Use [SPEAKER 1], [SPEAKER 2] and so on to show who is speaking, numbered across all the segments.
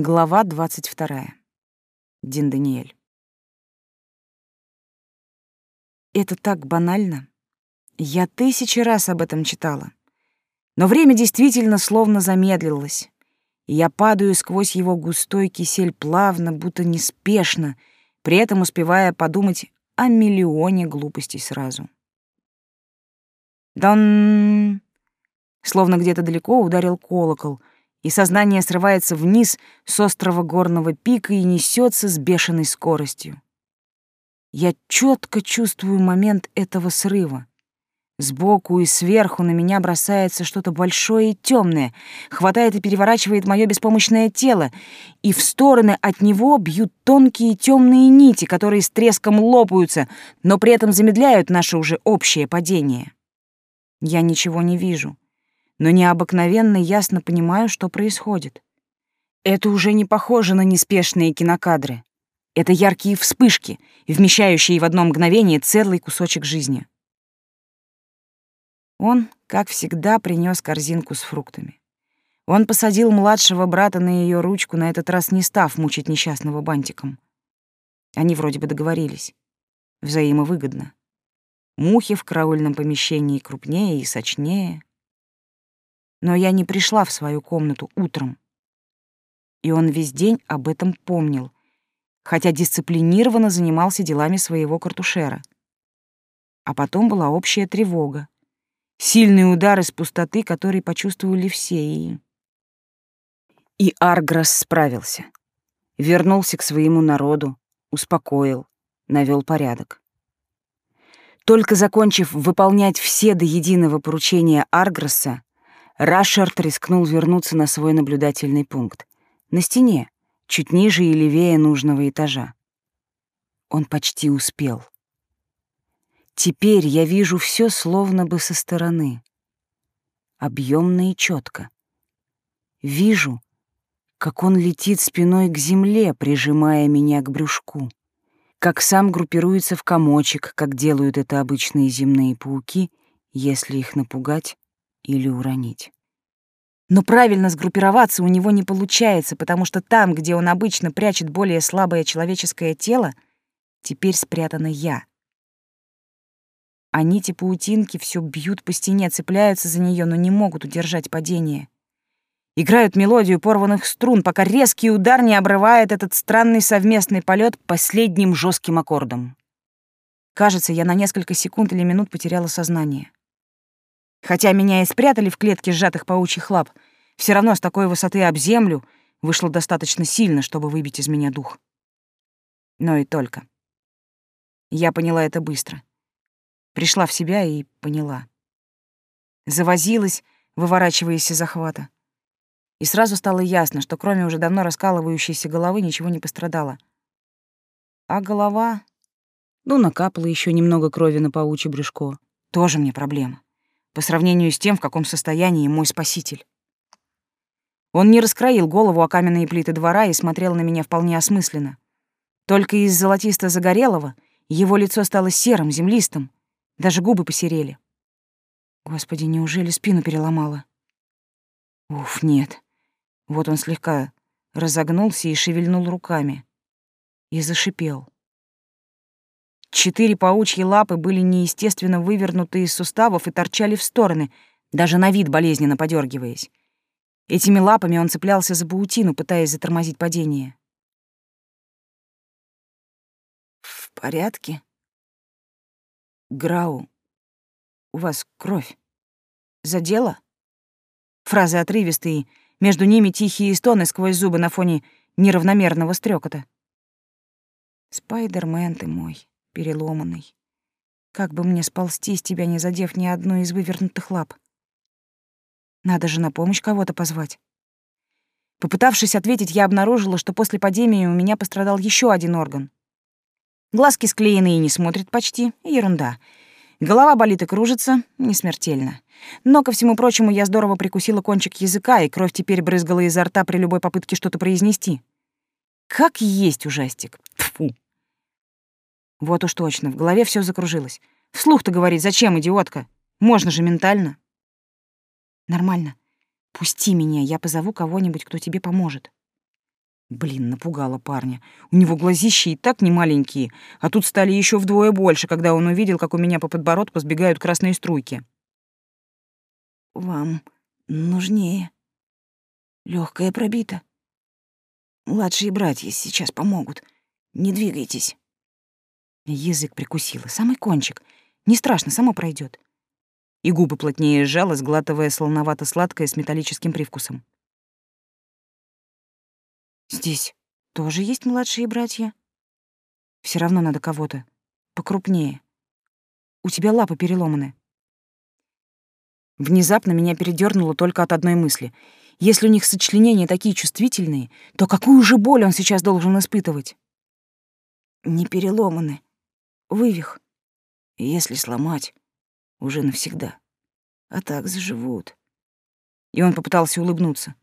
[SPEAKER 1] Глава двадцать вторая. Дин Даниэль. Это так банально. Я тысячи раз об этом читала. Но время действительно словно замедлилось, и я падаю сквозь его густой кисель плавно, будто неспешно, при этом успевая подумать о миллионе глупостей сразу. Дан! Словно где-то далеко ударил колокол, и сознание срывается вниз с острого горного пика и несется с бешеной скоростью. Я четко чувствую момент этого срыва. Сбоку и сверху на меня бросается что-то большое и темное, хватает и переворачивает мое беспомощное тело, и в стороны от него бьют тонкие темные нити, которые с треском лопаются, но при этом замедляют наше уже общее падение. Я ничего не вижу, но необыкновенно ясно понимаю, что происходит. Это уже не похоже на неспешные кинокадры. Это яркие вспышки, вмещающие в одно мгновение целый кусочек жизни. Он, как всегда, принес корзинку с фруктами. Он посадил младшего брата на ее ручку, на этот раз не став мучить несчастного бантиком. Они вроде бы договорились. Взаимовыгодно. Мухи в караульном помещении крупнее и сочнее. Но я не пришла в свою комнату утром. И он весь день об этом помнил, хотя дисциплинированно занимался делами своего картушера. А потом была общая тревога. Сильный удар из пустоты, который почувствовали все, и... И Арграс справился. Вернулся к своему народу, успокоил, навел порядок. Только закончив выполнять все до единого поручения Аргресса, Рашард рискнул вернуться на свой наблюдательный пункт. На стене, чуть ниже и левее нужного этажа. Он почти успел. Теперь я вижу все словно бы со стороны. Объемно и четко. Вижу, как он летит спиной к земле, прижимая меня к брюшку как сам группируется в комочек, как делают это обычные земные пауки, если их напугать или уронить. Но правильно сгруппироваться у него не получается, потому что там, где он обычно прячет более слабое человеческое тело, теперь спрятана я. А нити паутинки все бьют по стене, цепляются за нее, но не могут удержать падение играют мелодию порванных струн, пока резкий удар не обрывает этот странный совместный полет последним жестким аккордом. Кажется, я на несколько секунд или минут потеряла сознание. Хотя меня и спрятали в клетке сжатых паучьих лап, все равно с такой высоты об землю вышло достаточно сильно, чтобы выбить из меня дух. Но и только. Я поняла это быстро. Пришла в себя и поняла. Завозилась, выворачиваясь из захвата. И сразу стало ясно, что кроме уже давно раскалывающейся головы ничего не пострадало. А голова... Ну, накапало еще немного крови на паучье брюшко. Тоже мне проблема. По сравнению с тем, в каком состоянии мой спаситель. Он не раскроил голову о каменные плиты двора и смотрел на меня вполне осмысленно. Только из золотисто-загорелого его лицо стало серым, землистым. Даже губы посерели. Господи, неужели спину переломала? Уф, нет. Вот он слегка разогнулся и шевельнул руками. И зашипел. Четыре паучьи лапы были неестественно вывернуты из суставов и торчали в стороны, даже на вид болезненно подергиваясь. Этими лапами он цеплялся за паутину, пытаясь затормозить падение. «В порядке?» «Грау, у вас кровь. Задела?» Фразы отрывистые, между ними тихие стоны сквозь зубы на фоне неравномерного стрекота. Спайдермен ты мой, переломанный. Как бы мне сползти с тебя, не задев ни одной из вывернутых лап? Надо же на помощь кого-то позвать. Попытавшись ответить, я обнаружила, что после падения у меня пострадал еще один орган. Глазки склеены и не смотрят почти. Ерунда. Голова болит и кружится, не смертельно. Но, ко всему прочему, я здорово прикусила кончик языка, и кровь теперь брызгала изо рта при любой попытке что-то произнести. Как есть ужастик. Фу. Вот уж точно, в голове все закружилось. Вслух-то говорить, зачем, идиотка? Можно же ментально. Нормально. Пусти меня, я позову кого-нибудь, кто тебе поможет. Блин, напугала парня. У него глазища и так не маленькие, а тут стали еще вдвое больше, когда он увидел, как у меня по подбородку сбегают красные струйки.
[SPEAKER 2] «Вам нужнее. Легкая пробита. Младшие братья сейчас помогут. Не двигайтесь».
[SPEAKER 1] Язык прикусила, самый кончик. Не страшно, само пройдет. И губы плотнее сжала, сглатывая солоновато-сладкое с металлическим привкусом. Здесь тоже есть младшие братья? Все равно надо кого-то. Покрупнее. У тебя лапы переломаны. Внезапно меня передернуло только от одной мысли. Если у них сочленения такие чувствительные, то какую же боль он сейчас должен испытывать?
[SPEAKER 2] Не переломаны. Вывих. Если сломать, уже навсегда. А так заживут.
[SPEAKER 1] И он попытался улыбнуться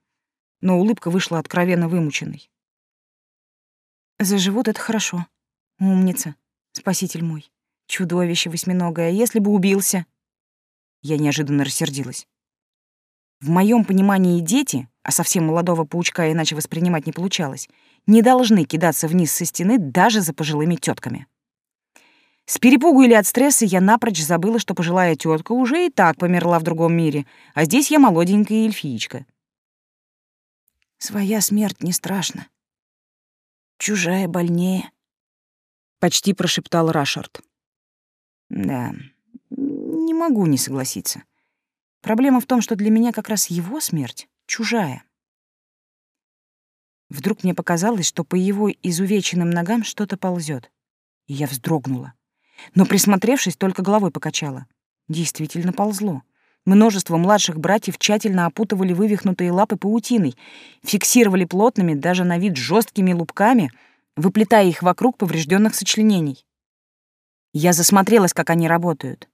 [SPEAKER 1] но улыбка вышла откровенно вымученной. «Заживут — это хорошо. Умница, спаситель мой. Чудовище восьминогое, если бы убился...» Я неожиданно рассердилась. В моем понимании дети, а совсем молодого паучка иначе воспринимать не получалось, не должны кидаться вниз со стены даже за пожилыми тетками. С перепугу или от стресса я напрочь забыла, что пожилая тетка уже и так померла в другом мире, а здесь я молоденькая эльфиечка.
[SPEAKER 2] Своя смерть не страшна. Чужая больнее.
[SPEAKER 1] Почти прошептал Рашард. Да, не могу не согласиться. Проблема в том, что для меня как раз его смерть чужая. Вдруг мне показалось, что по его изувеченным ногам что-то ползет, и я вздрогнула. Но, присмотревшись, только головой покачала. Действительно ползло. Множество младших братьев тщательно опутывали вывихнутые лапы паутиной, фиксировали плотными, даже на вид жесткими лупками, выплетая их вокруг поврежденных сочленений. Я засмотрелась, как они работают.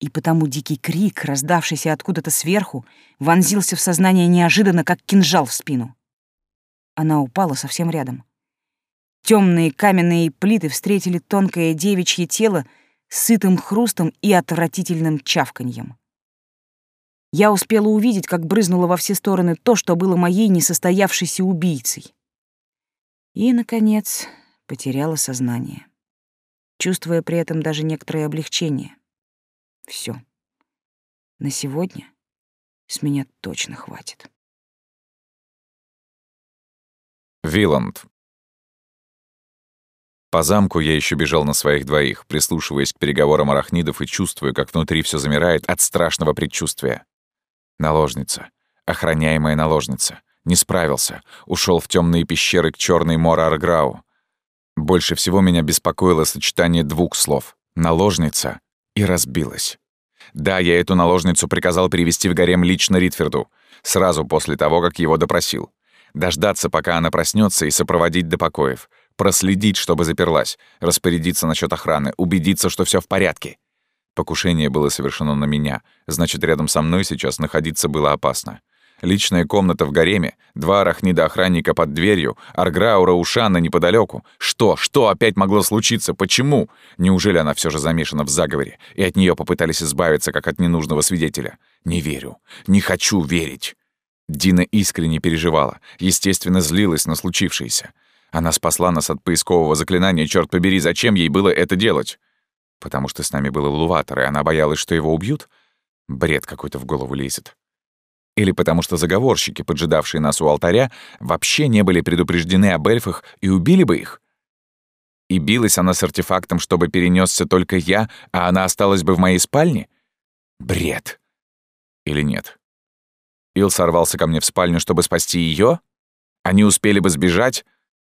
[SPEAKER 1] И потому дикий крик, раздавшийся откуда-то сверху, вонзился в сознание неожиданно, как кинжал в спину. Она упала совсем рядом. Темные каменные плиты встретили тонкое девичье тело сытым хрустом и отвратительным чавканьем. Я успела увидеть, как брызнуло во все стороны то, что было моей несостоявшейся убийцей. И, наконец, потеряла сознание, чувствуя при этом даже некоторое облегчение. Все. На сегодня с меня точно хватит.
[SPEAKER 3] Виланд. По замку я еще бежал на своих двоих, прислушиваясь к переговорам арахнидов и чувствуя, как внутри все замирает от страшного предчувствия. Наложница. Охраняемая наложница. Не справился. ушел в темные пещеры к черной Мора-Арграу. Больше всего меня беспокоило сочетание двух слов «наложница» и «разбилась». Да, я эту наложницу приказал привести в гарем лично Ритферду, сразу после того, как его допросил. Дождаться, пока она проснется, и сопроводить до покоев. Проследить, чтобы заперлась, распорядиться насчет охраны, убедиться, что все в порядке. Покушение было совершено на меня, значит, рядом со мной сейчас находиться было опасно. Личная комната в гареме, два арахнида-охранника под дверью, Арграура Ушана неподалеку. Что, что опять могло случиться? Почему? Неужели она все же замешана в заговоре, и от нее попытались избавиться, как от ненужного свидетеля? Не верю. Не хочу верить. Дина искренне переживала, естественно, злилась на случившееся. Она спасла нас от поискового заклинания, черт побери, зачем ей было это делать? Потому что с нами был Луватор, и она боялась, что его убьют? Бред какой-то в голову лезет. Или потому что заговорщики, поджидавшие нас у алтаря, вообще не были предупреждены об эльфах и убили бы их? И билась она с артефактом, чтобы перенесся только я, а она осталась бы в моей спальне? Бред. Или нет? Ил сорвался ко мне в спальню, чтобы спасти ее? Они успели бы сбежать?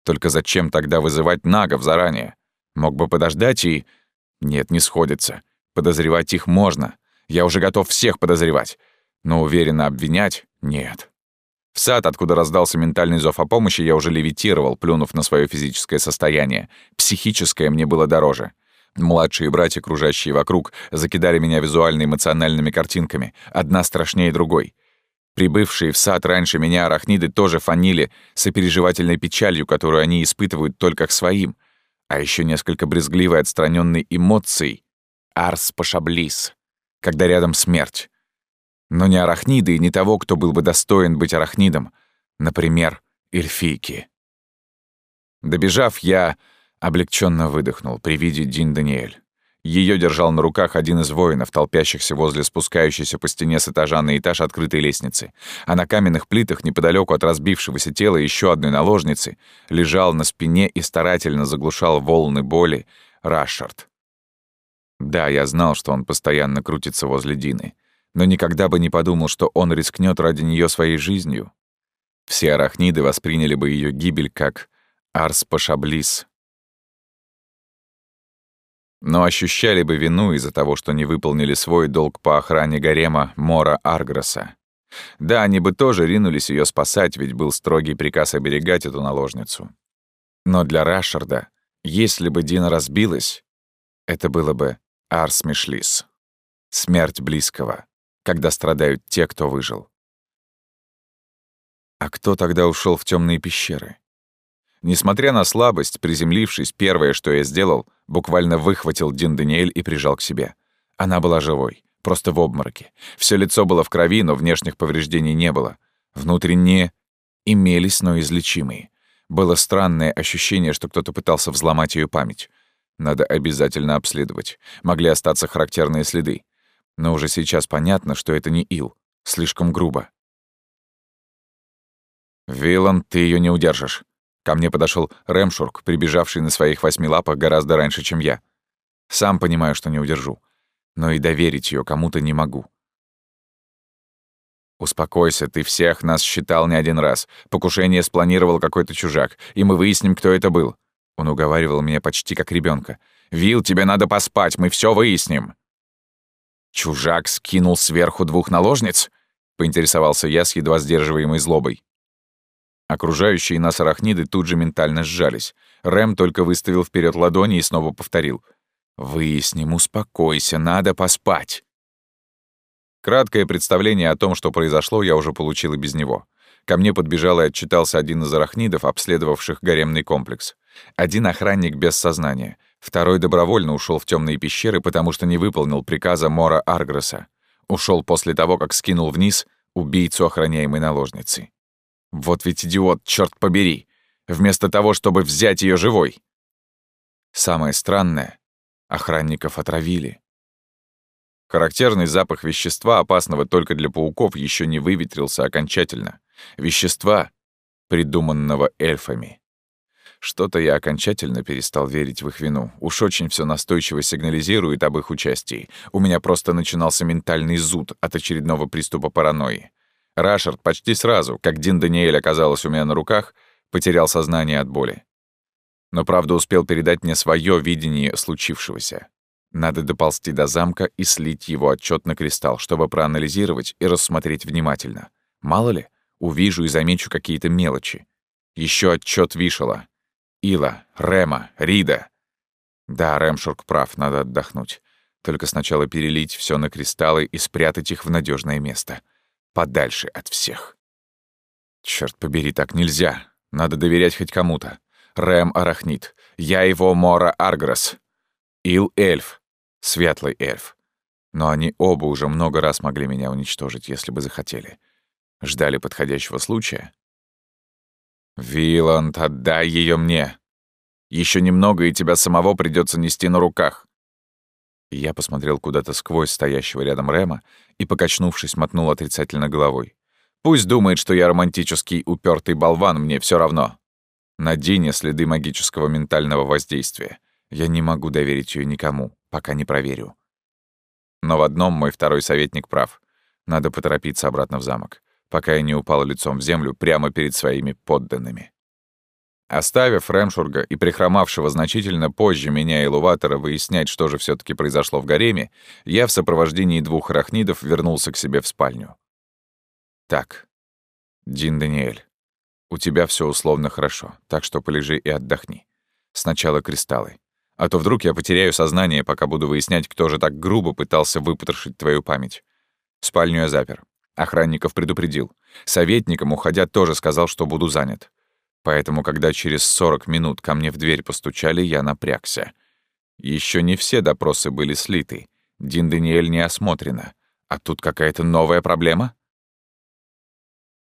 [SPEAKER 3] Только зачем тогда вызывать нагов заранее? Мог бы подождать и... Нет, не сходится. Подозревать их можно. Я уже готов всех подозревать. Но уверенно обвинять — нет. В сад, откуда раздался ментальный зов о помощи, я уже левитировал, плюнув на свое физическое состояние. Психическое мне было дороже. Младшие братья, кружащие вокруг, закидали меня визуально-эмоциональными картинками, одна страшнее другой. Прибывшие в сад раньше меня арахниды тоже фанили сопереживательной печалью, которую они испытывают только к своим — а еще несколько брезгливой отстраненной эмоцией «Арс Пашаблис», когда рядом смерть. Но не арахниды и не того, кто был бы достоин быть арахнидом, например, эльфийки. Добежав, я облегченно выдохнул при виде Дин Даниэль. Ее держал на руках один из воинов, толпящихся возле спускающейся по стене с этажа на этаж открытой лестницы. А на каменных плитах, неподалеку от разбившегося тела еще одной наложницы, лежал на спине и старательно заглушал волны боли Рашард. Да, я знал, что он постоянно крутится возле Дины, но никогда бы не подумал, что он рискнет ради нее своей жизнью. Все арахниды восприняли бы ее гибель как Арс Пашаблис, но ощущали бы вину из-за того, что не выполнили свой долг по охране гарема Мора Аргроса. Да, они бы тоже ринулись ее спасать, ведь был строгий приказ оберегать эту наложницу. Но для Рашарда, если бы Дина разбилась, это было бы Арс Мишлис. Смерть близкого, когда страдают те, кто выжил. А кто тогда ушел в темные пещеры? Несмотря на слабость, приземлившись, первое, что я сделал, буквально выхватил Дин Даниэль и прижал к себе. Она была живой, просто в обмороке. Все лицо было в крови, но внешних повреждений не было. Внутренние имелись, но излечимые. Было странное ощущение, что кто-то пытался взломать ее память. Надо обязательно обследовать. Могли остаться характерные следы. Но уже сейчас понятно, что это не Ил. Слишком грубо. «Вилан, ты ее не удержишь», Ко мне подошел Рэмшурк, прибежавший на своих восьми лапах гораздо раньше, чем я. Сам понимаю, что не удержу. Но и доверить ее кому-то не могу. «Успокойся, ты всех нас считал не один раз. Покушение спланировал какой-то чужак, и мы выясним, кто это был». Он уговаривал меня почти как ребенка. «Вил, тебе надо поспать, мы все выясним». «Чужак скинул сверху двух наложниц?» — поинтересовался я с едва сдерживаемой злобой. Окружающие нас арахниды тут же ментально сжались. Рэм только выставил вперед ладони и снова повторил. «Выясним, успокойся, надо поспать». Краткое представление о том, что произошло, я уже получил и без него. Ко мне подбежал и отчитался один из арахнидов, обследовавших гаремный комплекс. Один охранник без сознания, второй добровольно ушел в темные пещеры, потому что не выполнил приказа Мора Аргреса. Ушел после того, как скинул вниз убийцу охраняемой наложницы. Вот ведь идиот, черт побери! Вместо того, чтобы взять ее живой. Самое странное — охранников отравили. Характерный запах вещества, опасного только для пауков, еще не выветрился окончательно. Вещества, придуманного эльфами. Что-то я окончательно перестал верить в их вину. Уж очень все настойчиво сигнализирует об их участии. У меня просто начинался ментальный зуд от очередного приступа паранойи. Рашард почти сразу, как Дин Даниэль оказалась у меня на руках, потерял сознание от боли. Но правда успел передать мне свое видение случившегося. Надо доползти до замка и слить его отчет на кристалл, чтобы проанализировать и рассмотреть внимательно. Мало ли, увижу и замечу какие-то мелочи. Еще отчет Вишела. Ила, Рема, Рида. Да, Ремшурк прав, надо отдохнуть. Только сначала перелить все на кристаллы и спрятать их в надежное место — подальше от всех. Черт побери, так нельзя. Надо доверять хоть кому-то. Рэм Арахнит. Я его Мора Аргрос. Ил Эльф. Светлый эльф. Но они оба уже много раз могли меня уничтожить, если бы захотели. Ждали подходящего случая. «Виланд, отдай ее мне. Еще немного, и тебя самого придется нести на руках. Я посмотрел куда-то сквозь стоящего рядом Рема и, покачнувшись, мотнул отрицательно головой. «Пусть думает, что я романтический упертый болван, мне все равно. На Дине следы магического ментального воздействия. Я не могу доверить ее никому, пока не проверю. Но в одном мой второй советник прав. Надо поторопиться обратно в замок, пока я не упал лицом в землю прямо перед своими подданными. Оставив Ремшурга и прихромавшего значительно позже меня и Луватора выяснять, что же все таки произошло в гареме, я в сопровождении двух рахнидов вернулся к себе в спальню. «Так, Дин Даниэль, у тебя все условно хорошо, так что полежи и отдохни. Сначала кристаллы. А то вдруг я потеряю сознание, пока буду выяснять, кто же так грубо пытался выпотрошить твою память. Спальню я запер. Охранников предупредил. Советникам, уходя, тоже сказал, что буду занят. Поэтому, когда через 40 минут ко мне в дверь постучали, я напрягся. Еще не все допросы были слиты. Дин Даниэль не осмотрена. А тут какая-то новая проблема?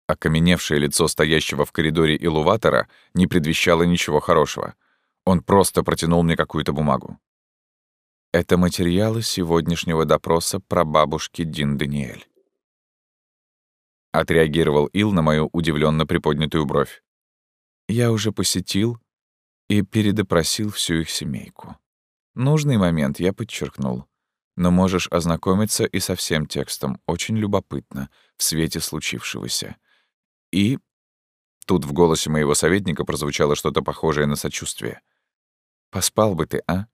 [SPEAKER 3] Окаменевшее лицо стоящего в коридоре илуватора не предвещало ничего хорошего. Он просто протянул мне какую-то бумагу. Это материалы сегодняшнего допроса про бабушки Дин Даниэль. Отреагировал Ил на мою удивленно приподнятую бровь. Я уже посетил и передопросил всю их семейку. Нужный момент я подчеркнул. Но можешь ознакомиться и со всем текстом. Очень любопытно, в свете случившегося. И... Тут в голосе моего советника прозвучало что-то похожее на сочувствие. «Поспал бы ты, а?»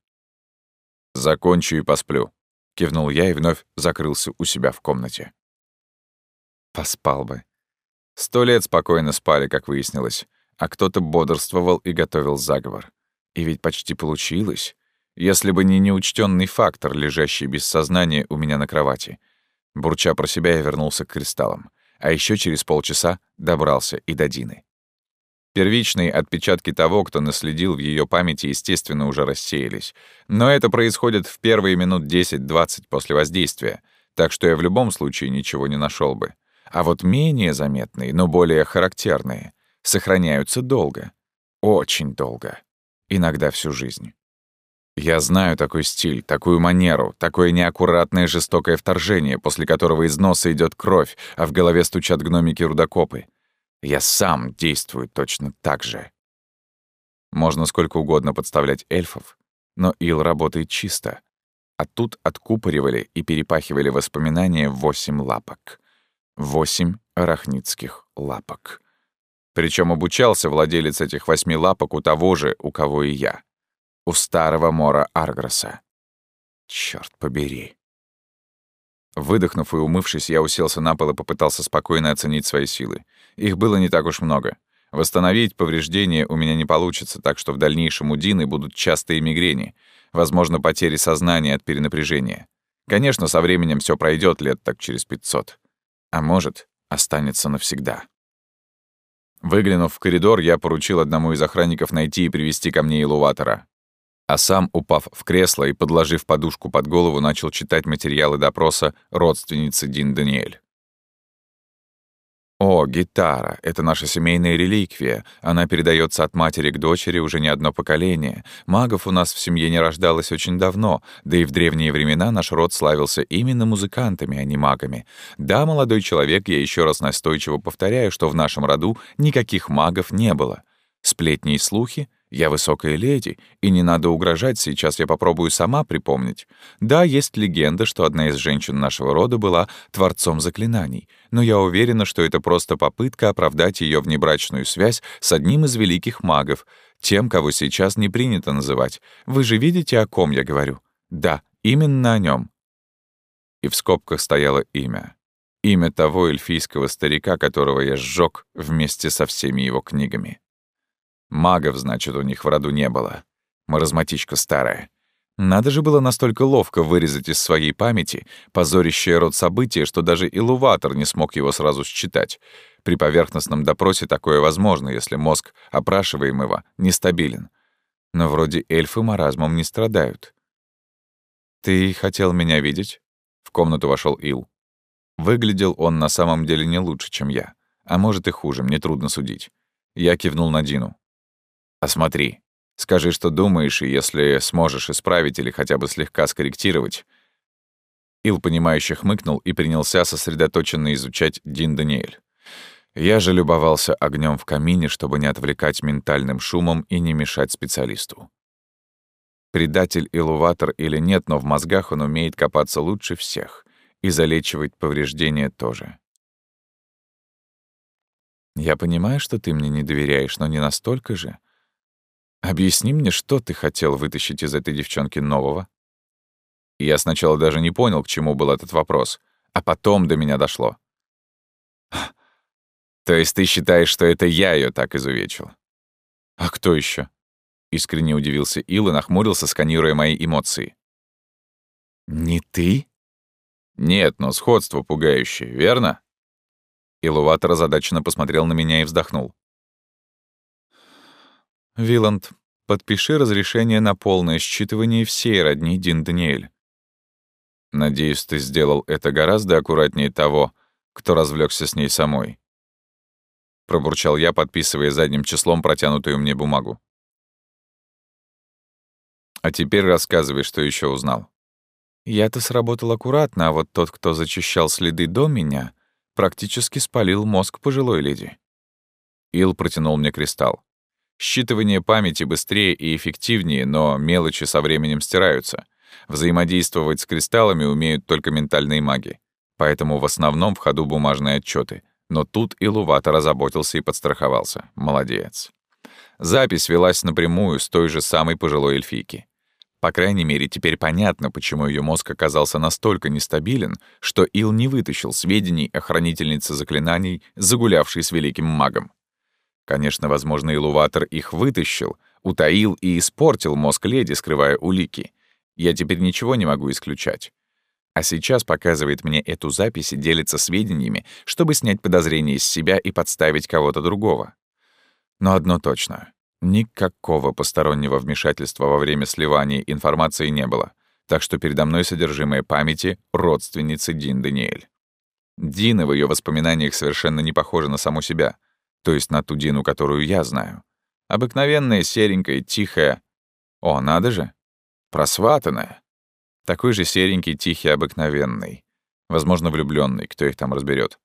[SPEAKER 3] «Закончу и посплю», — кивнул я и вновь закрылся у себя в комнате. Поспал бы. Сто лет спокойно спали, как выяснилось, а кто-то бодрствовал и готовил заговор. И ведь почти получилось, если бы не неучтенный фактор, лежащий без сознания у меня на кровати. Бурча про себя, я вернулся к кристаллам а еще через полчаса добрался и до Дины. Первичные отпечатки того, кто наследил в ее памяти, естественно, уже рассеялись. Но это происходит в первые минут 10-20 после воздействия, так что я в любом случае ничего не нашел бы. А вот менее заметные, но более характерные, сохраняются долго. Очень долго. Иногда всю жизнь. Я знаю такой стиль, такую манеру, такое неаккуратное жестокое вторжение, после которого из носа идет кровь, а в голове стучат гномики-рудокопы. Я сам действую точно так же. Можно сколько угодно подставлять эльфов, но Ил работает чисто. А тут откупоривали и перепахивали воспоминания восемь лапок. Восемь арахнитских лапок. Причем обучался владелец этих восьми лапок у того же, у кого и я у старого Мора Аргроса. Черт побери. Выдохнув и умывшись, я уселся на пол и попытался спокойно оценить свои силы. Их было не так уж много. Восстановить повреждения у меня не получится, так что в дальнейшем у Дины будут частые мигрени, возможно, потери сознания от перенапряжения. Конечно, со временем все пройдет лет так через 500. А может, останется навсегда. Выглянув в коридор, я поручил одному из охранников найти и привести ко мне Илуватора а сам, упав в кресло и подложив подушку под голову, начал читать материалы допроса родственницы Дин Даниэль. О, гитара — это наша семейная реликвия. Она передается от матери к дочери уже не одно поколение. Магов у нас в семье не рождалось очень давно, да и в древние времена наш род славился именно музыкантами, а не магами. Да, молодой человек, я еще раз настойчиво повторяю, что в нашем роду никаких магов не было. Сплетни и слухи — я высокая леди, и не надо угрожать, сейчас я попробую сама припомнить. Да, есть легенда, что одна из женщин нашего рода была творцом заклинаний, но я уверена, что это просто попытка оправдать ее внебрачную связь с одним из великих магов, тем, кого сейчас не принято называть. Вы же видите, о ком я говорю? Да, именно о нем. И в скобках стояло имя. Имя того эльфийского старика, которого я сжег вместе со всеми его книгами. Магов, значит, у них в роду не было. Маразматичка старая. Надо же было настолько ловко вырезать из своей памяти позорящее род события, что даже илуватор не смог его сразу считать. При поверхностном допросе такое возможно, если мозг опрашиваемого нестабилен. Но вроде эльфы маразмом не страдают. «Ты хотел меня видеть?» В комнату вошел Ил. Выглядел он на самом деле не лучше, чем я. А может и хуже, мне трудно судить. Я кивнул на Дину. Осмотри. Скажи, что думаешь, и если сможешь исправить или хотя бы слегка скорректировать». Ил, понимающе хмыкнул и принялся сосредоточенно изучать Дин Даниэль. Я же любовался огнем в камине, чтобы не отвлекать ментальным шумом и не мешать специалисту. Предатель Илуватор или нет, но в мозгах он умеет копаться лучше всех и залечивать повреждения тоже. Я понимаю, что ты мне не доверяешь, но не настолько же. Объясни мне, что ты хотел вытащить из этой девчонки нового? Я сначала даже не понял, к чему был этот вопрос, а потом до меня дошло. То есть ты считаешь, что это я ее так изувечил? А кто еще? Искренне удивился Ил и нахмурился, сканируя мои эмоции. Не ты? Нет, но сходство пугающее, верно? Илуватор озадаченно посмотрел на меня и вздохнул. Виланд, подпиши разрешение на полное считывание всей родни Дин Даниэль. Надеюсь, ты сделал это гораздо аккуратнее того, кто развлекся с ней самой. пробурчал я, подписывая задним числом протянутую мне бумагу. А теперь рассказывай, что еще узнал. Я-то сработал аккуратно, а вот тот, кто зачищал следы до меня, практически спалил мозг пожилой леди. Ил протянул мне кристалл. Считывание памяти быстрее и эффективнее, но мелочи со временем стираются. Взаимодействовать с кристаллами умеют только ментальные маги. Поэтому в основном в ходу бумажные отчеты. Но тут Илувата разработался и подстраховался. Молодец. Запись велась напрямую с той же самой пожилой эльфийки. По крайней мере, теперь понятно, почему ее мозг оказался настолько нестабилен, что Ил не вытащил сведений о хранительнице заклинаний, загулявшей с великим магом. Конечно, возможно, Илуватор их вытащил, утаил и испортил мозг леди, скрывая улики. Я теперь ничего не могу исключать. А сейчас показывает мне эту запись и делится сведениями, чтобы снять подозрения с себя и подставить кого-то другого. Но одно точно. Никакого постороннего вмешательства во время сливания информации не было, так что передо мной содержимое памяти родственницы Дин Даниэль. Дина в ее воспоминаниях совершенно не похожа на саму себя, то есть на ту Дину, которую я знаю. Обыкновенная, серенькая, тихая. О, надо же! Просватанная. Такой же серенький, тихий, обыкновенный. Возможно, влюбленный, кто их там разберет.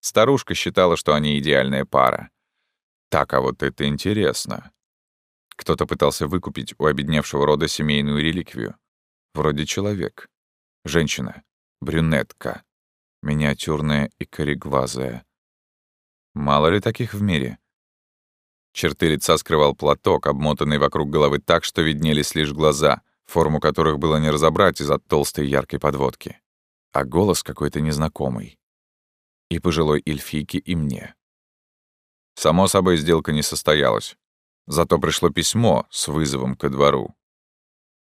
[SPEAKER 3] Старушка считала, что они идеальная пара. Так, а вот это интересно. Кто-то пытался выкупить у обедневшего рода семейную реликвию. Вроде человек. Женщина. Брюнетка. Миниатюрная и кореглазая. Мало ли таких в мире. Черты лица скрывал платок, обмотанный вокруг головы так, что виднелись лишь глаза, форму которых было не разобрать из-за толстой яркой подводки. А голос какой-то незнакомый. И пожилой эльфийке, и мне. Само собой, сделка не состоялась. Зато пришло письмо с вызовом ко двору.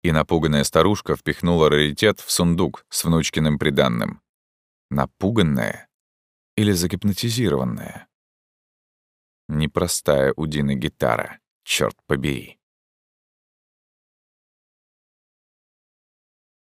[SPEAKER 3] И напуганная старушка впихнула раритет в сундук с внучкиным приданным. Напуганная или загипнотизированная? Непростая у Дины гитара, черт побери.